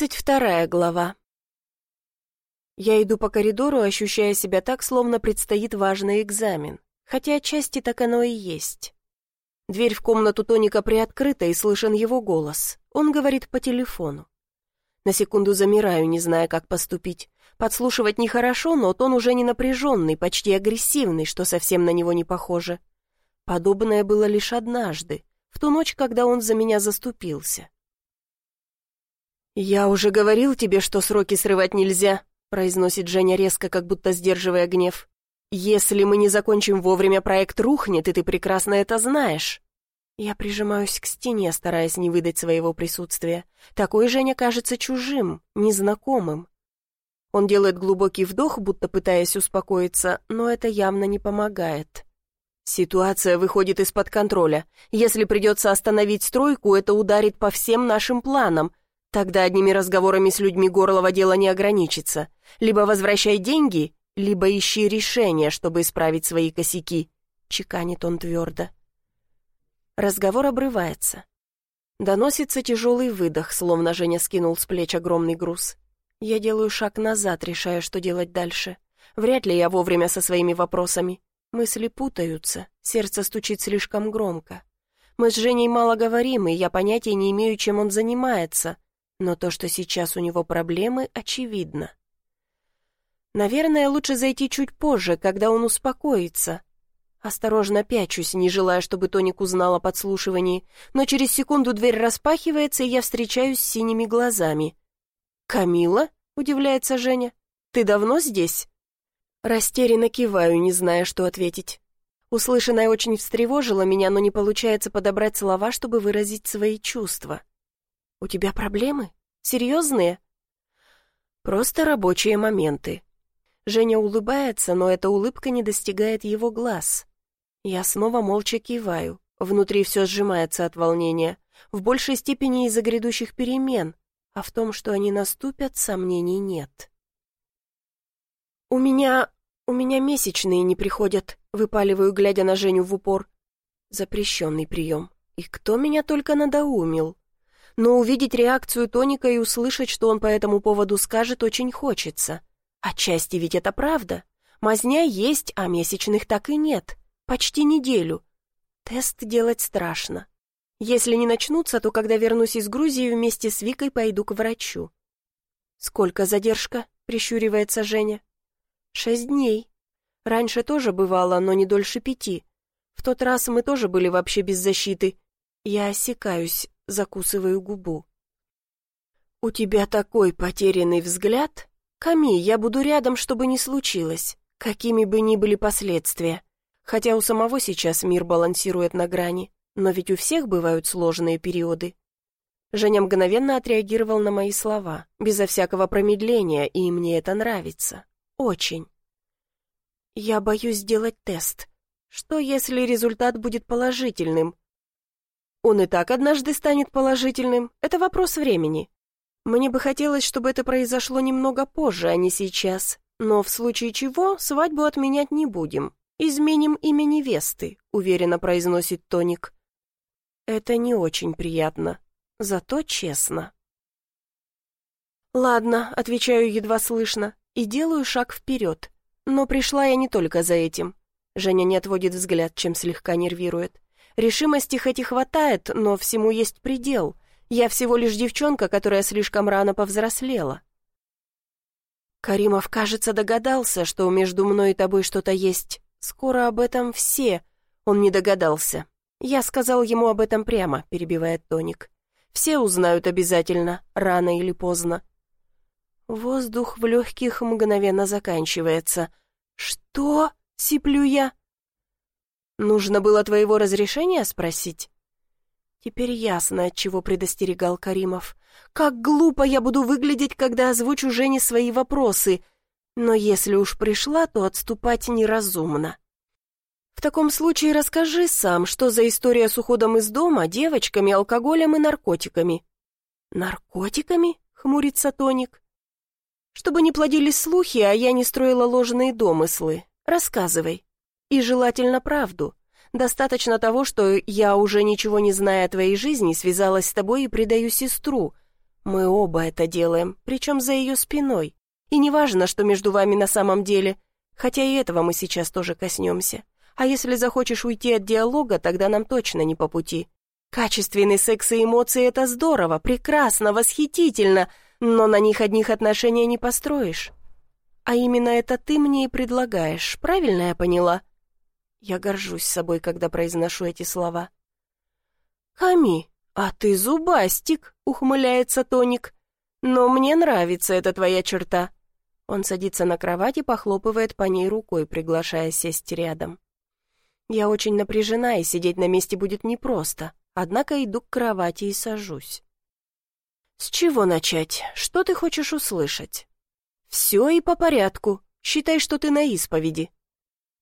Тридцать вторая глава. Я иду по коридору, ощущая себя так, словно предстоит важный экзамен, хотя отчасти так оно и есть. Дверь в комнату Тоника приоткрыта, и слышен его голос. Он говорит по телефону. На секунду замираю, не зная, как поступить. Подслушивать нехорошо, но тон уже не напряженный, почти агрессивный, что совсем на него не похоже. Подобное было лишь однажды, в ту ночь, когда он за меня заступился. «Я уже говорил тебе, что сроки срывать нельзя», произносит Женя резко, как будто сдерживая гнев. «Если мы не закончим вовремя, проект рухнет, и ты прекрасно это знаешь». Я прижимаюсь к стене, стараясь не выдать своего присутствия. Такой Женя кажется чужим, незнакомым. Он делает глубокий вдох, будто пытаясь успокоиться, но это явно не помогает. Ситуация выходит из-под контроля. Если придется остановить стройку, это ударит по всем нашим планам. Тогда одними разговорами с людьми Горлова дело не ограничится. Либо возвращай деньги, либо ищи решение, чтобы исправить свои косяки. Чеканит он твердо. Разговор обрывается. Доносится тяжелый выдох, словно Женя скинул с плеч огромный груз. Я делаю шаг назад, решая, что делать дальше. Вряд ли я вовремя со своими вопросами. Мысли путаются, сердце стучит слишком громко. Мы с Женей мало говорим, и я понятия не имею, чем он занимается, но то, что сейчас у него проблемы, очевидно. Наверное, лучше зайти чуть позже, когда он успокоится. Осторожно пячусь, не желая, чтобы Тоник узнал о подслушивании, но через секунду дверь распахивается, и я встречаюсь с синими глазами. «Камила?» — удивляется Женя. «Ты давно здесь?» Растерянно киваю, не зная, что ответить. Услышанное очень встревожило меня, но не получается подобрать слова, чтобы выразить свои чувства. «У тебя проблемы? Серьезные?» «Просто рабочие моменты». Женя улыбается, но эта улыбка не достигает его глаз. Я снова молча киваю. Внутри все сжимается от волнения. В большей степени из-за грядущих перемен, а в том, что они наступят, сомнений нет. «У меня... у меня месячные не приходят», — выпаливаю, глядя на Женю в упор. Запрещенный прием. И кто меня только надоумил? Но увидеть реакцию Тоника и услышать, что он по этому поводу скажет, очень хочется. Отчасти ведь это правда. Мазня есть, а месячных так и нет. Почти неделю. Тест делать страшно. Если не начнутся, то когда вернусь из Грузии, вместе с Викой пойду к врачу. «Сколько задержка?» — прищуривается Женя. «Шесть дней. Раньше тоже бывало, но не дольше пяти. В тот раз мы тоже были вообще без защиты. Я осекаюсь, закусываю губу. «У тебя такой потерянный взгляд? Ками, я буду рядом, чтобы не случилось, какими бы ни были последствия. Хотя у самого сейчас мир балансирует на грани, но ведь у всех бывают сложные периоды». Женя мгновенно отреагировал на мои слова, безо всякого промедления, и мне это нравится. Очень. «Я боюсь сделать тест. Что, если результат будет положительным?» Он и так однажды станет положительным, это вопрос времени. Мне бы хотелось, чтобы это произошло немного позже, а не сейчас. Но в случае чего свадьбу отменять не будем. Изменим имя невесты, уверенно произносит Тоник. Это не очень приятно, зато честно. «Ладно», — отвечаю едва слышно, и делаю шаг вперед. Но пришла я не только за этим. Женя не отводит взгляд, чем слегка нервирует. Решимости хоть и хватает, но всему есть предел. Я всего лишь девчонка, которая слишком рано повзрослела. Каримов, кажется, догадался, что между мной и тобой что-то есть. Скоро об этом все. Он не догадался. Я сказал ему об этом прямо, перебивает Тоник. Все узнают обязательно, рано или поздно. Воздух в легких мгновенно заканчивается. «Что?» — сиплю я. Нужно было твоего разрешения спросить? Теперь ясно, от чего предостерегал Каримов. Как глупо я буду выглядеть, когда озвучу Жене свои вопросы. Но если уж пришла, то отступать неразумно. В таком случае расскажи сам, что за история с уходом из дома, девочками, алкоголем и наркотиками. Наркотиками? Хмурится Тоник. Чтобы не плодились слухи, а я не строила ложные домыслы. Рассказывай. И желательно правду. Достаточно того, что я, уже ничего не зная о твоей жизни, связалась с тобой и предаю сестру. Мы оба это делаем, причем за ее спиной. И не важно, что между вами на самом деле, хотя и этого мы сейчас тоже коснемся. А если захочешь уйти от диалога, тогда нам точно не по пути. Качественный секс и эмоции — это здорово, прекрасно, восхитительно, но на них одних отношения не построишь. А именно это ты мне и предлагаешь, правильно я поняла? Я горжусь собой, когда произношу эти слова. «Ками, а ты зубастик!» — ухмыляется Тоник. «Но мне нравится эта твоя черта». Он садится на кровать и похлопывает по ней рукой, приглашая сесть рядом. Я очень напряжена, и сидеть на месте будет непросто, однако иду к кровати и сажусь. «С чего начать? Что ты хочешь услышать?» «Все и по порядку. Считай, что ты на исповеди».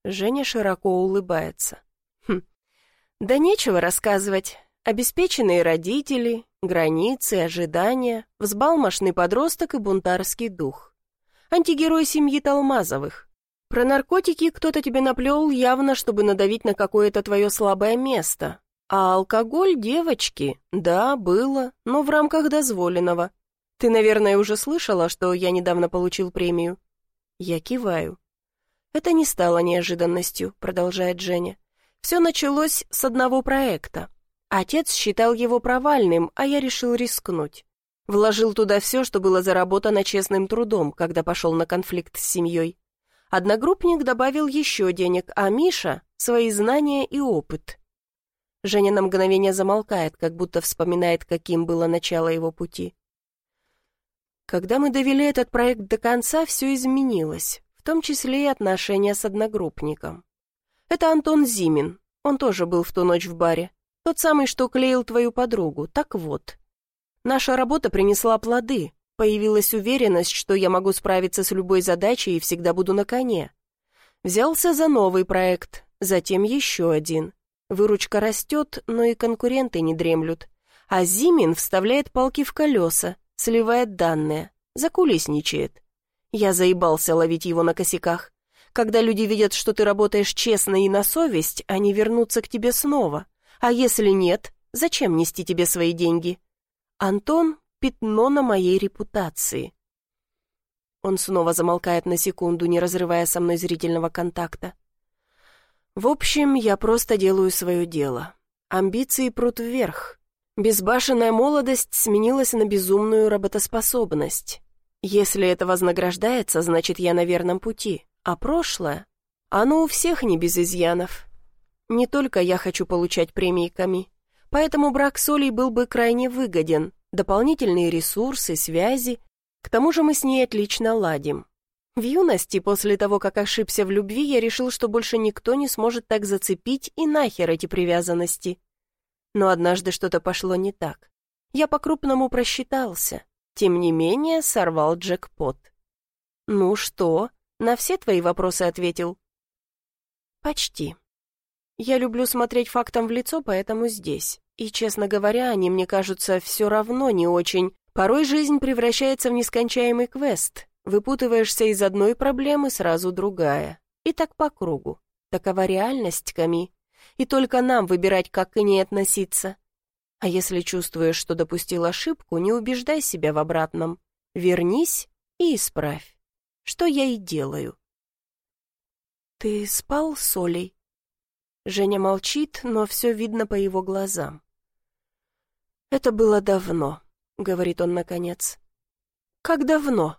Женя широко улыбается. «Хм, да нечего рассказывать. Обеспеченные родители, границы, ожидания, взбалмошный подросток и бунтарский дух. Антигерой семьи Талмазовых. Про наркотики кто-то тебе наплел явно, чтобы надавить на какое-то твое слабое место. А алкоголь, девочки, да, было, но в рамках дозволенного. Ты, наверное, уже слышала, что я недавно получил премию? Я киваю. Это не стало неожиданностью, продолжает Женя. Все началось с одного проекта. Отец считал его провальным, а я решил рискнуть. Вложил туда все, что было заработано честным трудом, когда пошел на конфликт с семьей. Одногруппник добавил еще денег, а Миша — свои знания и опыт. Женя на мгновение замолкает, как будто вспоминает, каким было начало его пути. Когда мы довели этот проект до конца, все изменилось, том числе и отношения с одногруппником. Это Антон Зимин, он тоже был в ту ночь в баре. Тот самый, что клеил твою подругу. Так вот. Наша работа принесла плоды. Появилась уверенность, что я могу справиться с любой задачей и всегда буду на коне. Взялся за новый проект, затем еще один. Выручка растет, но и конкуренты не дремлют. А Зимин вставляет палки в колеса, сливает данные, закулисничает. Я заебался ловить его на косяках. Когда люди видят, что ты работаешь честно и на совесть, они вернутся к тебе снова. А если нет, зачем нести тебе свои деньги? Антон — пятно на моей репутации. Он снова замолкает на секунду, не разрывая со мной зрительного контакта. В общем, я просто делаю свое дело. Амбиции прут вверх. Безбашенная молодость сменилась на безумную работоспособность. Если это вознаграждается, значит, я на верном пути. А прошлое? Оно у всех не без изъянов. Не только я хочу получать премии Ками. Поэтому брак с Олей был бы крайне выгоден. Дополнительные ресурсы, связи. К тому же мы с ней отлично ладим. В юности, после того, как ошибся в любви, я решил, что больше никто не сможет так зацепить и нахер эти привязанности. Но однажды что-то пошло не так. Я по-крупному просчитался. Тем не менее, сорвал джекпот. «Ну что, на все твои вопросы ответил?» «Почти». Я люблю смотреть фактам в лицо, поэтому здесь. И, честно говоря, они мне кажутся все равно не очень. Порой жизнь превращается в нескончаемый квест. Выпутываешься из одной проблемы, сразу другая. И так по кругу. Такова реальность, Ками. И только нам выбирать, как к ней относиться. А если чувствуешь, что допустил ошибку, не убеждай себя в обратном. Вернись и исправь. Что я и делаю. «Ты спал с Олей?» Женя молчит, но все видно по его глазам. «Это было давно», — говорит он наконец. «Как давно?»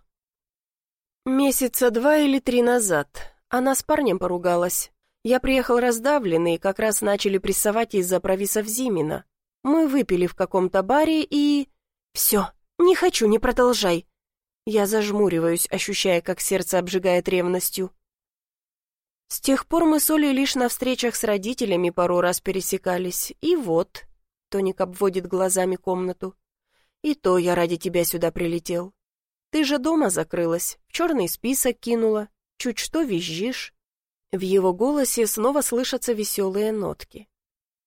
«Месяца два или три назад. Она с парнем поругалась. Я приехал раздавленный, как раз начали прессовать из-за провисов Зимина. Мы выпили в каком-то баре и... Все, не хочу, не продолжай». Я зажмуриваюсь, ощущая, как сердце обжигает ревностью. С тех пор мы с Олей лишь на встречах с родителями пару раз пересекались. И вот, Тоник обводит глазами комнату. И то я ради тебя сюда прилетел. Ты же дома закрылась, в черный список кинула, чуть что визжишь. В его голосе снова слышатся веселые нотки.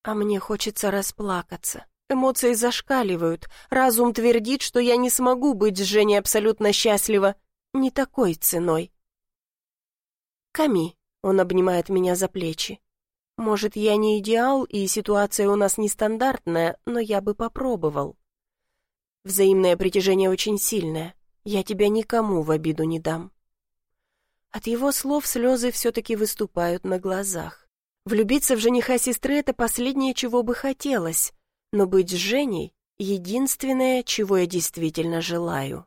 А мне хочется расплакаться. Эмоции зашкаливают, разум твердит, что я не смогу быть с Женей абсолютно счастлива. Не такой ценой. Ками, он обнимает меня за плечи. Может, я не идеал, и ситуация у нас нестандартная, но я бы попробовал. Взаимное притяжение очень сильное. Я тебя никому в обиду не дам». От его слов слезы все-таки выступают на глазах. Влюбиться в жениха сестры — это последнее, чего бы хотелось, но быть с Женей — единственное, чего я действительно желаю.